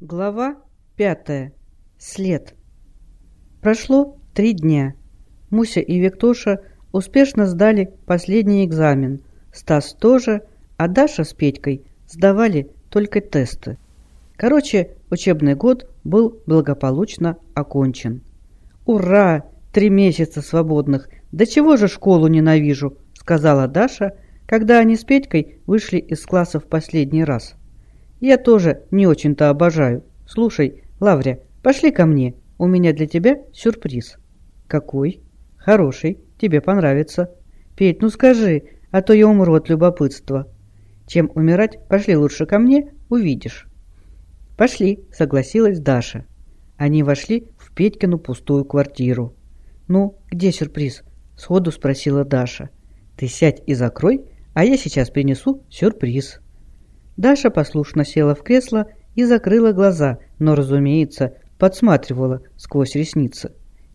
Глава пятая. След. Прошло три дня. Муся и Виктоша успешно сдали последний экзамен. Стас тоже, а Даша с Петькой сдавали только тесты. Короче, учебный год был благополучно окончен. «Ура! Три месяца свободных! Да чего же школу ненавижу!» — сказала Даша, когда они с Петькой вышли из класса в последний раз. «Я тоже не очень-то обожаю. Слушай, Лавря, пошли ко мне. У меня для тебя сюрприз». «Какой?» «Хороший. Тебе понравится». «Петь, ну скажи, а то я умру от любопытства». «Чем умирать, пошли лучше ко мне, увидишь». «Пошли», — согласилась Даша. Они вошли в Петькину пустую квартиру. «Ну, где сюрприз?» — сходу спросила Даша. «Ты сядь и закрой, а я сейчас принесу сюрприз». Даша послушно села в кресло и закрыла глаза, но, разумеется, подсматривала сквозь ресницы.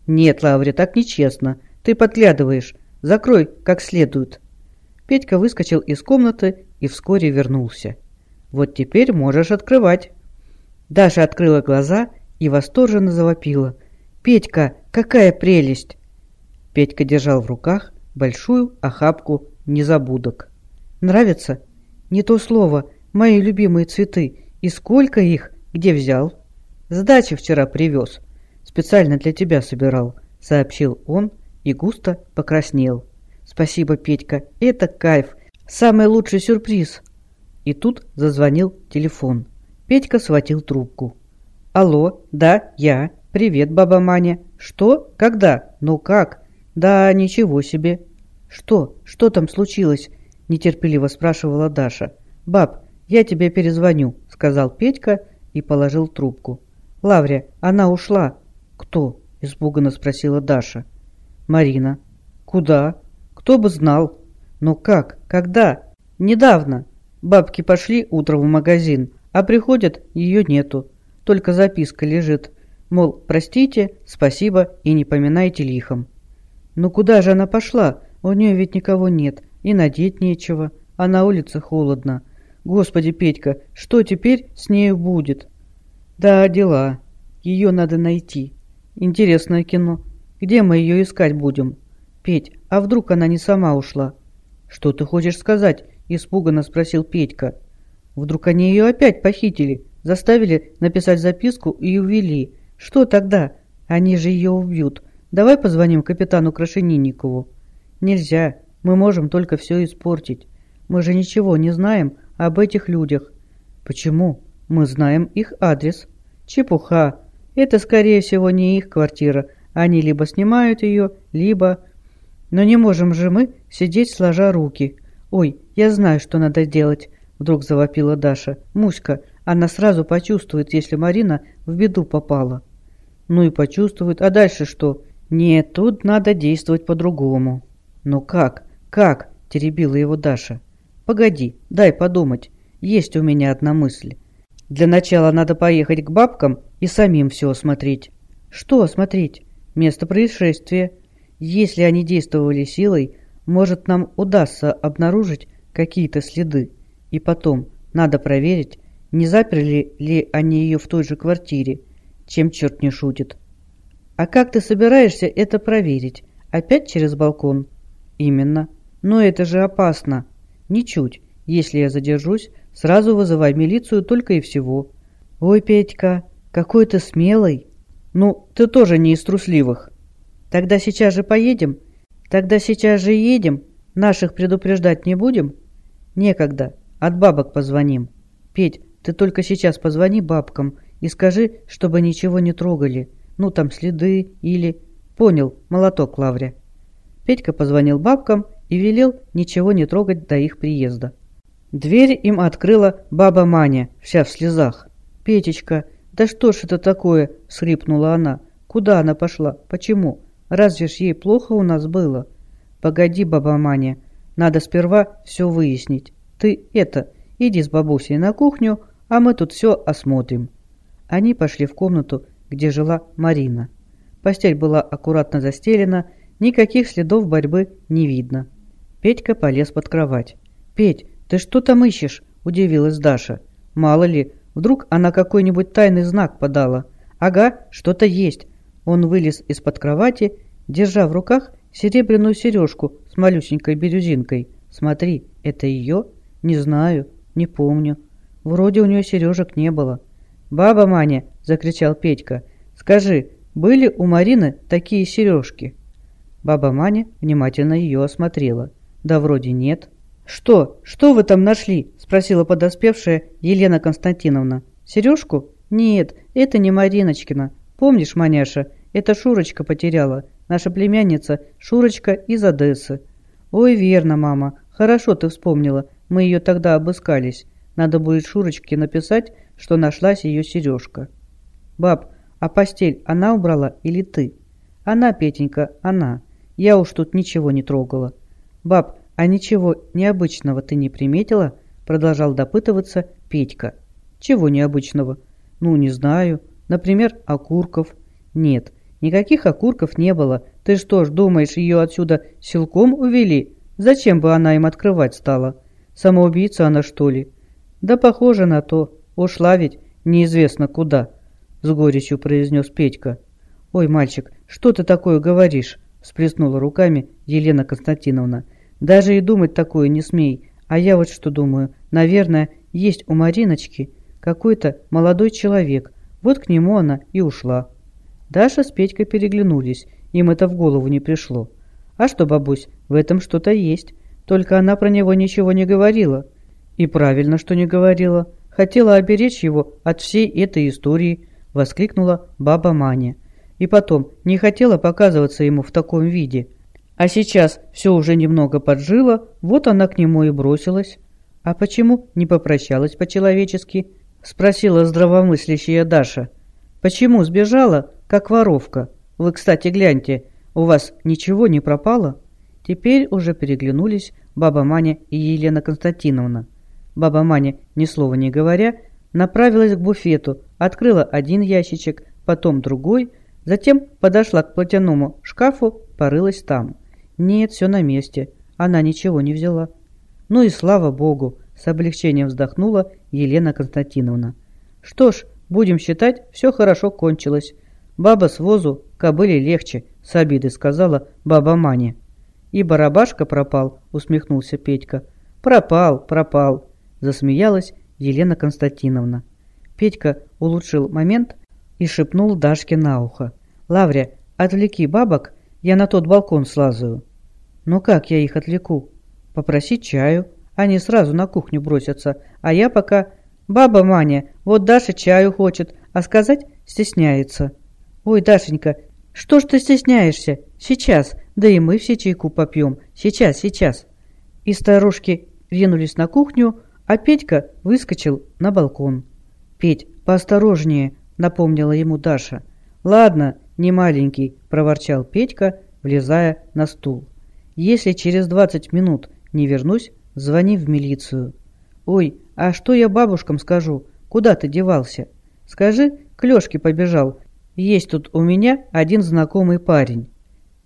«Нет, Лаврия, так нечестно. Ты подглядываешь. Закрой как следует». Петька выскочил из комнаты и вскоре вернулся. «Вот теперь можешь открывать». Даша открыла глаза и восторженно завопила. «Петька, какая прелесть!» Петька держал в руках большую охапку незабудок. «Нравится?» «Не то слово. Мои любимые цветы. И сколько их? Где взял?» «С вчера привез. Специально для тебя собирал», — сообщил он и густо покраснел. «Спасибо, Петька. Это кайф. Самый лучший сюрприз». И тут зазвонил телефон. Петька схватил трубку. «Алло, да, я. Привет, баба Маня. Что? Когда? Ну как? Да, ничего себе». «Что? Что там случилось?» – нетерпеливо спрашивала Даша. «Баб, я тебе перезвоню», – сказал Петька и положил трубку. «Лаврия, она ушла». «Кто?» – испуганно спросила Даша. «Марина». «Куда?» «Кто бы знал». «Ну как? Когда?» «Недавно. Бабки пошли утром в магазин, а приходят, ее нету. Только записка лежит. Мол, простите, спасибо и не поминайте лихом». «Ну куда же она пошла? У нее ведь никого нет, и надеть нечего, а на улице холодно. Господи, Петька, что теперь с нею будет?» «Да, дела. Ее надо найти. Интересное кино. Где мы ее искать будем?» «Петь, а вдруг она не сама ушла?» «Что ты хочешь сказать?» – испуганно спросил Петька. «Вдруг они ее опять похитили, заставили написать записку и увели. Что тогда? Они же ее убьют. Давай позвоним капитану Крашенинникову». «Нельзя. Мы можем только все испортить. Мы же ничего не знаем об этих людях». «Почему? Мы знаем их адрес». «Чепуха. Это, скорее всего, не их квартира. Они либо снимают ее, либо...» Но не можем же мы сидеть сложа руки. Ой, я знаю, что надо делать, вдруг завопила Даша. Муська, она сразу почувствует, если Марина в беду попала. Ну и почувствует, а дальше что? Нет, тут надо действовать по-другому. Ну как? Как? теребила его Даша. Погоди, дай подумать. Есть у меня одна мысль. Для начала надо поехать к бабкам и самим все осмотреть. Что осмотреть? Место происшествия. Если они действовали силой, может нам удастся обнаружить какие-то следы. И потом, надо проверить, не заперли ли они ее в той же квартире, чем черт не шутит. А как ты собираешься это проверить? Опять через балкон? Именно. Но это же опасно. Ничуть. Если я задержусь, сразу вызывай милицию только и всего. Ой, Петька, какой ты смелый. Ну, ты тоже не из трусливых. Тогда сейчас же поедем? Тогда сейчас же едем? Наших предупреждать не будем? Некогда. От бабок позвоним. Петь, ты только сейчас позвони бабкам и скажи, чтобы ничего не трогали. Ну, там следы или... Понял, молоток, Лавря. Петька позвонил бабкам и велел ничего не трогать до их приезда. Дверь им открыла баба Маня, вся в слезах. «Петечка, да что ж это такое?» — схрипнула она. «Куда она пошла? Почему? Разве ж ей плохо у нас было? Погоди, баба Маня, надо сперва все выяснить. Ты это, иди с бабусей на кухню, а мы тут все осмотрим. Они пошли в комнату, где жила Марина. Постель была аккуратно застелена, никаких следов борьбы не видно. Петька полез под кровать. «Петь, ты что там ищешь?» – удивилась Даша. «Мало ли, Вдруг она какой-нибудь тайный знак подала. Ага, что-то есть. Он вылез из-под кровати, держа в руках серебряную сережку с малюсенькой бирюзинкой. Смотри, это ее? Не знаю, не помню. Вроде у нее сережек не было. «Баба Маня!» – закричал Петька. «Скажи, были у Марины такие сережки?» Баба Маня внимательно ее осмотрела. «Да вроде нет». «Что? Что вы там нашли?» – спросила подоспевшая Елена Константиновна. «Сережку? Нет, это не Мариночкина. Помнишь, Маняша, это Шурочка потеряла. Наша племянница Шурочка из Одессы». «Ой, верно, мама. Хорошо ты вспомнила. Мы ее тогда обыскались. Надо будет Шурочке написать, что нашлась ее сережка. «Баб, а постель она убрала или ты?» «Она, Петенька, она. Я уж тут ничего не трогала». «Баб, а ничего необычного ты не приметила?» Продолжал допытываться Петька. «Чего необычного?» «Ну, не знаю. Например, окурков». «Нет, никаких окурков не было. Ты что ж, думаешь, ее отсюда силком увели? Зачем бы она им открывать стала? Самоубийца она, что ли?» «Да похоже на то. Ушла ведь неизвестно куда», — с горечью произнес Петька. «Ой, мальчик, что ты такое говоришь?» — сплеснула руками Елена Константиновна. «Даже и думать такое не смей. А я вот что думаю. Наверное, есть у Мариночки какой-то молодой человек. Вот к нему она и ушла». Даша с Петькой переглянулись. Им это в голову не пришло. «А что, бабусь, в этом что-то есть. Только она про него ничего не говорила». И правильно, что не говорила. Хотела оберечь его от всей этой истории, воскликнула баба Маня. И потом, не хотела показываться ему в таком виде. А сейчас все уже немного поджило, вот она к нему и бросилась. А почему не попрощалась по-человечески? Спросила здравомыслящая Даша. Почему сбежала, как воровка? Вы, кстати, гляньте, у вас ничего не пропало? Теперь уже переглянулись баба Маня и Елена Константиновна. Баба Маня, ни слова не говоря, направилась к буфету, открыла один ящичек, потом другой, затем подошла к платяному шкафу, порылась там. Нет, все на месте. Она ничего не взяла. Ну и слава богу, с облегчением вздохнула Елена Константиновна. Что ж, будем считать, все хорошо кончилось. Баба с возу, кобыле легче, с обиды сказала баба Маня. И барабашка пропал, усмехнулся Петька. Пропал, пропал, засмеялась Елена Константиновна. Петька улучшил момент и шепнул Дашке на ухо. «Лавря, отвлеки бабок, я на тот балкон слазаю». «Ну как я их отвлеку?» «Попроси чаю. Они сразу на кухню бросятся, а я пока...» «Баба Маня, вот Даша чаю хочет, а сказать стесняется». «Ой, Дашенька, что ж ты стесняешься? Сейчас, да и мы все чайку попьем. Сейчас, сейчас». И старушки ринулись на кухню, а Петька выскочил на балкон. «Петь, поосторожнее», — напомнила ему Даша. «Ладно, не маленький», — проворчал Петька, влезая на стул. «Если через двадцать минут не вернусь, звони в милицию». «Ой, а что я бабушкам скажу? Куда ты девался?» «Скажи, к Лёшке побежал. Есть тут у меня один знакомый парень».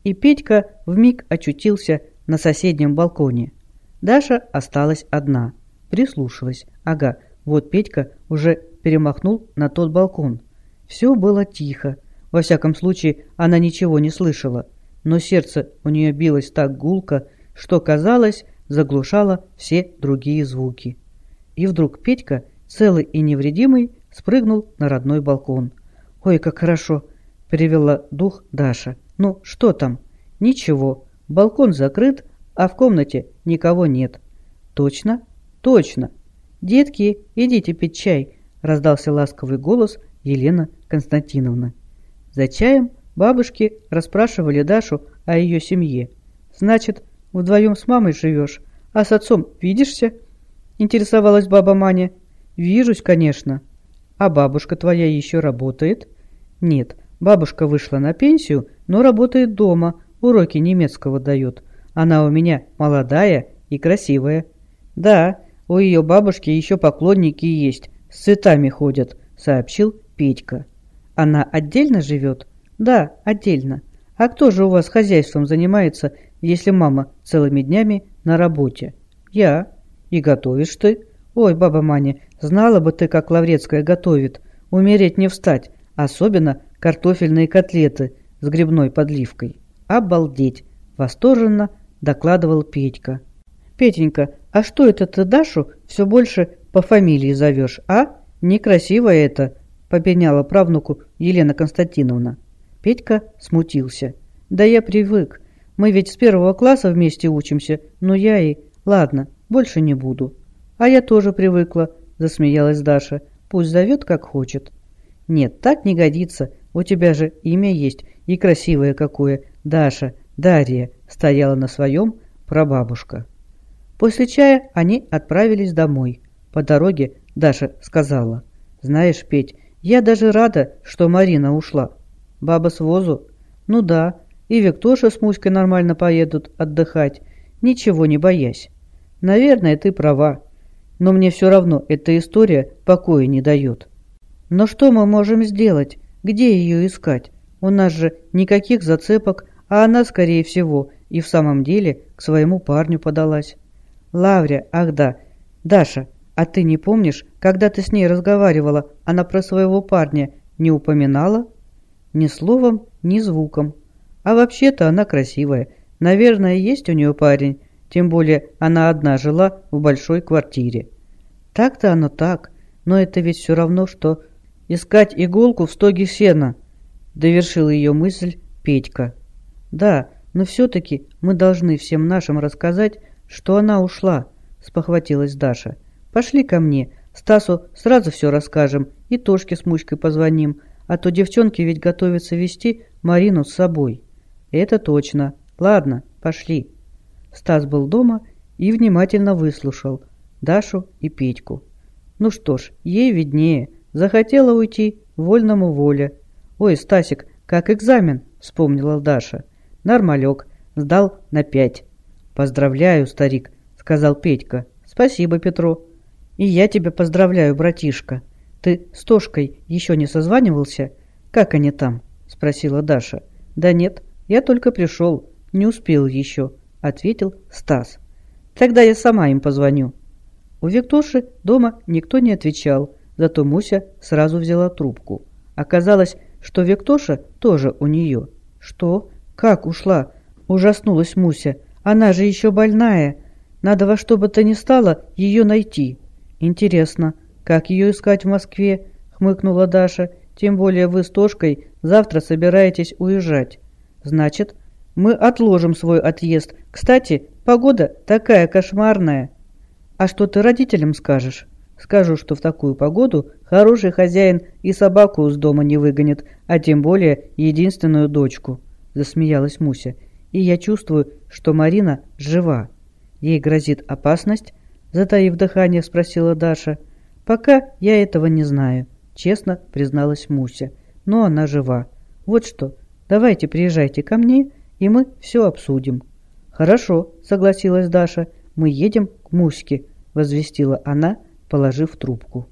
И Петька вмиг очутился на соседнем балконе. Даша осталась одна. Прислушалась. Ага, вот Петька уже перемахнул на тот балкон. Все было тихо. Во всяком случае, она ничего не слышала. Но сердце у нее билось так гулко, что, казалось, заглушало все другие звуки. И вдруг Петька, целый и невредимый, спрыгнул на родной балкон. «Ой, как хорошо!» – перевела дух Даша. «Ну, что там?» «Ничего. Балкон закрыт, а в комнате никого нет». «Точно?» «Точно! Детки, идите пить чай!» – раздался ласковый голос Елена Константиновна. За чаем бабушки расспрашивали Дашу о ее семье. «Значит, вдвоем с мамой живешь, а с отцом видишься?» – интересовалась баба Маня. «Вижусь, конечно. А бабушка твоя еще работает?» «Нет, бабушка вышла на пенсию, но работает дома, уроки немецкого дает. Она у меня молодая и красивая». «Да, у ее бабушки еще поклонники есть, с цветами ходят», — сообщил Петька. «Она отдельно живет?» «Да, отдельно. А кто же у вас хозяйством занимается, если мама целыми днями на работе?» «Я. И готовишь ты?» Ой, баба Маня, знала бы ты, как Лаврецкая готовит. Умереть не встать, особенно картофельные котлеты с грибной подливкой. Обалдеть! Восторженно докладывал Петька. Петенька, а что это ты Дашу все больше по фамилии зовешь, а? Некрасиво это, попеняла правнуку Елена Константиновна. Петька смутился. Да я привык. Мы ведь с первого класса вместе учимся, но я и... Ладно, больше не буду. А я тоже привыкла, засмеялась Даша. Пусть зовет, как хочет. Нет, так не годится. У тебя же имя есть, и красивое какое. Даша, Дарья, стояла на своем прабабушка. После чая они отправились домой. По дороге Даша сказала. «Знаешь, Петь, я даже рада, что Марина ушла. Баба с возу? Ну да, и Виктоша с Муськой нормально поедут отдыхать, ничего не боясь. Наверное, ты права, но мне все равно эта история покоя не дает. Но что мы можем сделать? Где ее искать? У нас же никаких зацепок, а она, скорее всего, и в самом деле к своему парню подалась. Лавря, ах да, Даша, а ты не помнишь, когда ты с ней разговаривала, она про своего парня не упоминала? Ни словом, ни звуком. А вообще-то она красивая. Наверное, есть у нее парень, тем более она одна жила в большой квартире. Так-то оно так, но это ведь все равно, что искать иголку в стоге сена, довершил ее мысль Петька. Да, но все-таки мы должны всем нашим рассказать, что она ушла, спохватилась Даша. Пошли ко мне, Стасу сразу все расскажем и Тошке с Мучкой позвоним, а то девчонки ведь готовятся вести Марину с собой. Это точно. Ладно, пошли. Стас был дома и внимательно выслушал Дашу и Петьку. Ну что ж, ей виднее. Захотела уйти, вольному воля. Ой, Стасик, как экзамен, вспомнила Даша. Нормалек, сдал на пять. Поздравляю, старик, сказал Петька. Спасибо, Петро. И я тебя поздравляю, братишка. «Ты с Тошкой еще не созванивался? Как они там?» – спросила Даша. «Да нет, я только пришел, не успел еще», – ответил Стас. «Тогда я сама им позвоню». У Виктоши дома никто не отвечал, зато Муся сразу взяла трубку. Оказалось, что Виктоша тоже у нее. «Что? Как ушла?» – ужаснулась Муся. «Она же еще больная. Надо во что бы то ни стало ее найти». «Интересно, «Как ее искать в Москве?» — хмыкнула Даша. «Тем более вы с Тошкой завтра собираетесь уезжать. Значит, мы отложим свой отъезд. Кстати, погода такая кошмарная. А что ты родителям скажешь?» Скажу, что в такую погоду хороший хозяин и собаку из дома не выгонит, а тем более единственную дочку», – засмеялась Муся. «И я чувствую, что Марина жива. Ей грозит опасность?» – затаив дыхание, спросила Даша. «Пока я этого не знаю», — честно призналась Муся. «Но она жива. Вот что, давайте приезжайте ко мне, и мы все обсудим». «Хорошо», — согласилась Даша. «Мы едем к Муське», — возвестила она, положив трубку.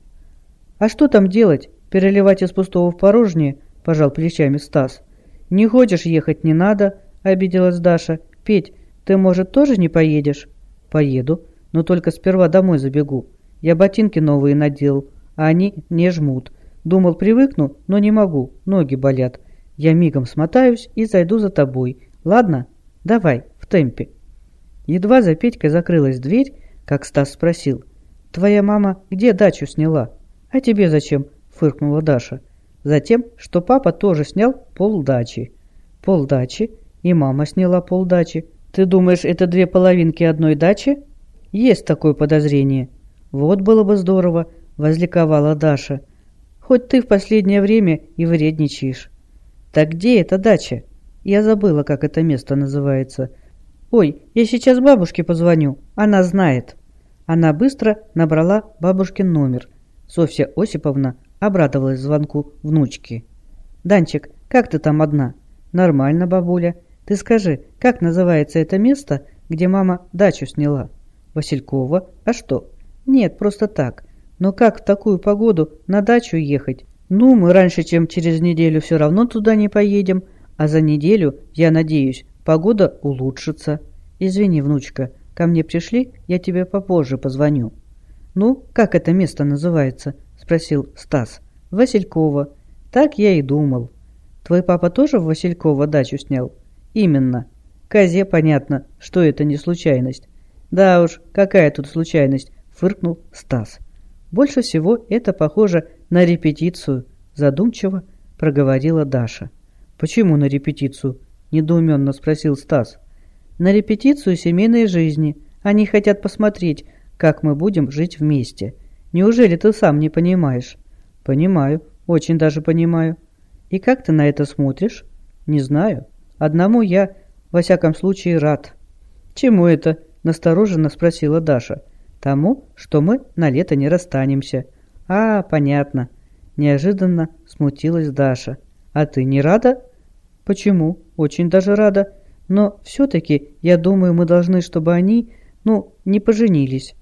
«А что там делать? Переливать из пустого в порожнее?» — пожал плечами Стас. «Не хочешь ехать, не надо», — обиделась Даша. «Петь, ты, может, тоже не поедешь?» «Поеду, но только сперва домой забегу. Я ботинки новые надел, а они не жмут. Думал, привыкну, но не могу, ноги болят. Я мигом смотаюсь и зайду за тобой. Ладно? Давай, в темпе». Едва за Петькой закрылась дверь, как Стас спросил. «Твоя мама где дачу сняла?» «А тебе зачем?» – фыркнула Даша. «Затем, что папа тоже снял полдачи». «Полдачи? И мама сняла полдачи. Ты думаешь, это две половинки одной дачи?» «Есть такое подозрение». «Вот было бы здорово», — возликовала Даша. «Хоть ты в последнее время и вредничаешь». «Так где эта дача?» «Я забыла, как это место называется». «Ой, я сейчас бабушке позвоню, она знает». Она быстро набрала бабушкин номер. Софья Осиповна обрадовалась звонку внучки. «Данчик, как ты там одна?» «Нормально, бабуля. Ты скажи, как называется это место, где мама дачу сняла?» «Василькова. А что?» Нет, просто так. Но как в такую погоду на дачу ехать? Ну, мы раньше, чем через неделю все равно туда не поедем, а за неделю, я надеюсь, погода улучшится. Извини, внучка, ко мне пришли, я тебе попозже позвоню. «Ну, как это место называется?» – спросил Стас. «Василькова». «Так я и думал». «Твой папа тоже в Василькова дачу снял?» «Именно. Козе понятно, что это не случайность». «Да уж, какая тут случайность?» – фыркнул Стас. «Больше всего это похоже на репетицию», – задумчиво проговорила Даша. «Почему на репетицию?» – недоуменно спросил Стас. «На репетицию семейной жизни. Они хотят посмотреть, как мы будем жить вместе. Неужели ты сам не понимаешь?» «Понимаю, очень даже понимаю». «И как ты на это смотришь?» «Не знаю. Одному я, во всяком случае, рад». «Чему это?» – настороженно спросила Даша. «Тому, что мы на лето не расстанемся». «А, понятно». Неожиданно смутилась Даша. «А ты не рада?» «Почему? Очень даже рада. Но все-таки, я думаю, мы должны, чтобы они, ну, не поженились».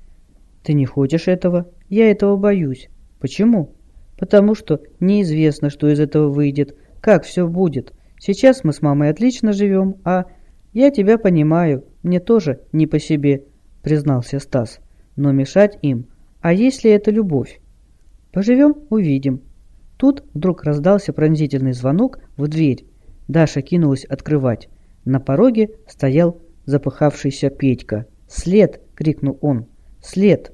«Ты не хочешь этого?» «Я этого боюсь». «Почему?» «Потому что неизвестно, что из этого выйдет, как все будет. Сейчас мы с мамой отлично живем, а...» «Я тебя понимаю, мне тоже не по себе», — признался Стас. «Но мешать им. А если это любовь?» «Поживем – увидим». Тут вдруг раздался пронзительный звонок в дверь. Даша кинулась открывать. На пороге стоял запыхавшийся Петька. «След!» – крикнул он. «След!»